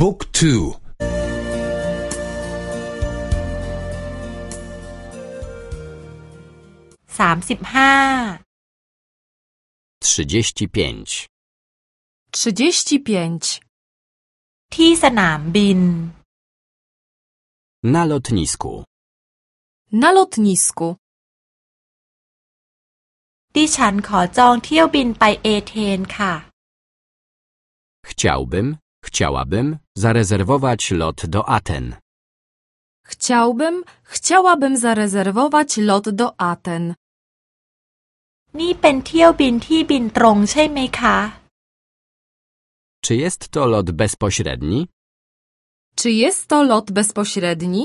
บุ๊กทูสามสิบห้า trzydzieści pięć, trzydzieści pięć, ที่สนามบิน na lotnisku, na lotnisku. ดิฉันขอจองเที่ยวบินไปเอเธนค่ะ chciałbym, chciałabym zarezerwować lot do Aten. Chciałbym, chciałabym zarezerwować lot do Aten. นี่เป็นเที่ยวบินที่บินตรงใช่ไหมคะ Czy jest to lot bezpośredni? Czy jest to lot bezpośredni?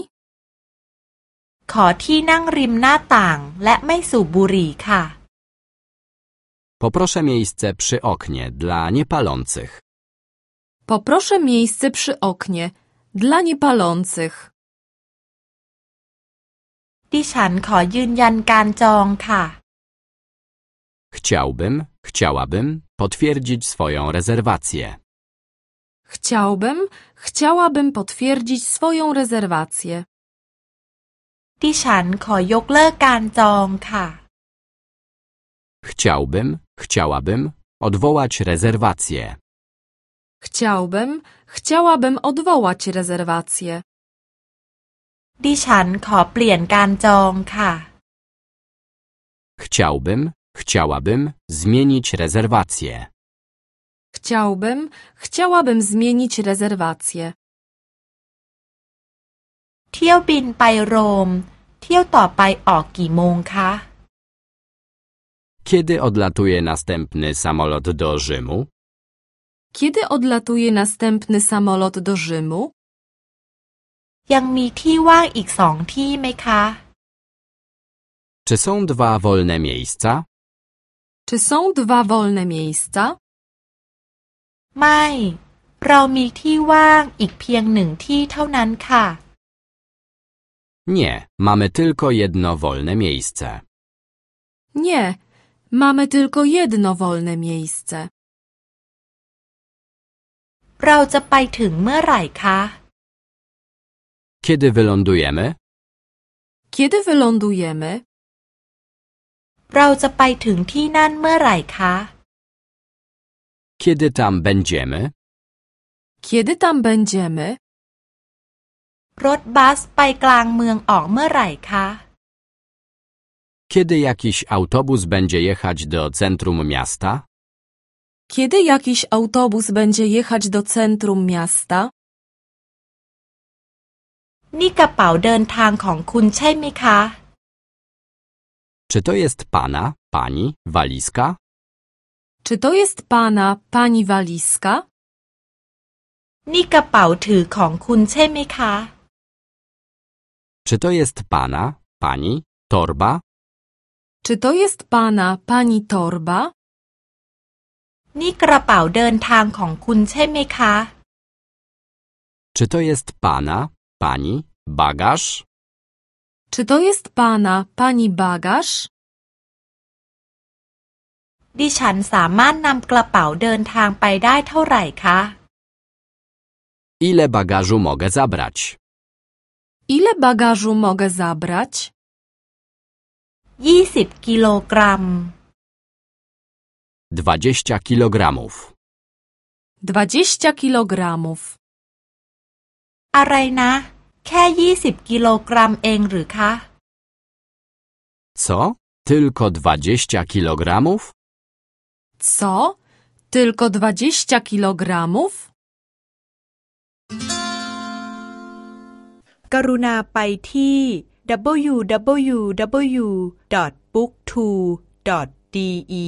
ขอที่นั่งริมหน้าต่างและไม่สูบบุหรี่ค่ะ Poproszę miejsce przy oknie dla niepalących. Poproszę miejsce przy oknie dla niepalących. ดิฉันขอยืนยันการจองค่ะ Chciałbym, chciałabym potwierdzić swoją rezerwację. Chciałbym, chciałabym potwierdzić swoją rezerwację. ดิฉันขอยกเลิกการจองค่ะ Chciałbym, chciałabym odwołać rezerwację. Chciałbym, chciałabym odwołać rezerwację. ดิฉันขอเปลี่ยนการจองค่ะ Chciałbym, chciałabym zmienić rezerwację. Chciałbym, chciałabym zmienić rezerwację. เที่ยวบินไปโรม เที่ยวต่อไปออกกี่โมงคะ Kiedy odlatuje następny samolot do Rzymu? Kiedy odlatuje następny samolot do Rzymu? ยังมีที่ว่างอีกสองที่ไหมคะ Czy są dwa wolne miejsca? Czy są dwa wolne miejsca? ไม่ เรามีที่ว่างอีกเพียงหนึ่งที่เท่านั้นค่ะ Nie, mamy tylko jedno wolne miejsce. Nie, mamy tylko jedno wolne miejsce. เราจะไปถึงเมื่อไหร่คะ Kiedy wylądujemy? Kiedy wylądujemy? เราจะไปถึงที่นั่นเมื่อไหร่คะ Kiedy tam będziemy? Kiedy tam będziemy? รถบัสไปกลางเมืองออกเมื่อไหร่คะ Kiedy jakiś autobus będzie jechać do centrum miasta? Kiedy jakiś autobus będzie jechać do centrum miasta? นี่กระเป๋าเดินทางของคุณใช่ไหมคะ Czy to jest pana, pani walizka? Czy to jest pana, pani walizka? นี่กระเป๋าถือของคุณใช่ไหมคะ Czy to jest pana, pani torba? Czy to jest pana, pani torba? นี่กระเป๋าเดินทางของคุณใช่ไหมคะ Czy to jest pana, pani bagaż? Czy to jest pana, pani bagaż? ดิฉันสามารถนำกระเป๋าเดินทางไปได้เท่าไหร่คะ Ile bagażu mogę zabrać? Ile bagażu mogę zabrać? ยี่สิ บกิโลกรัม 20 kilogramów. 20 kilogramów. อะไรนะ แค่ยี่สิบกิโลกรัมเองหรือคะ Co? Tylko 20 kilogramów? Co? Tylko 20 kilogramów? กรุณาไปที่ www.booktwo.de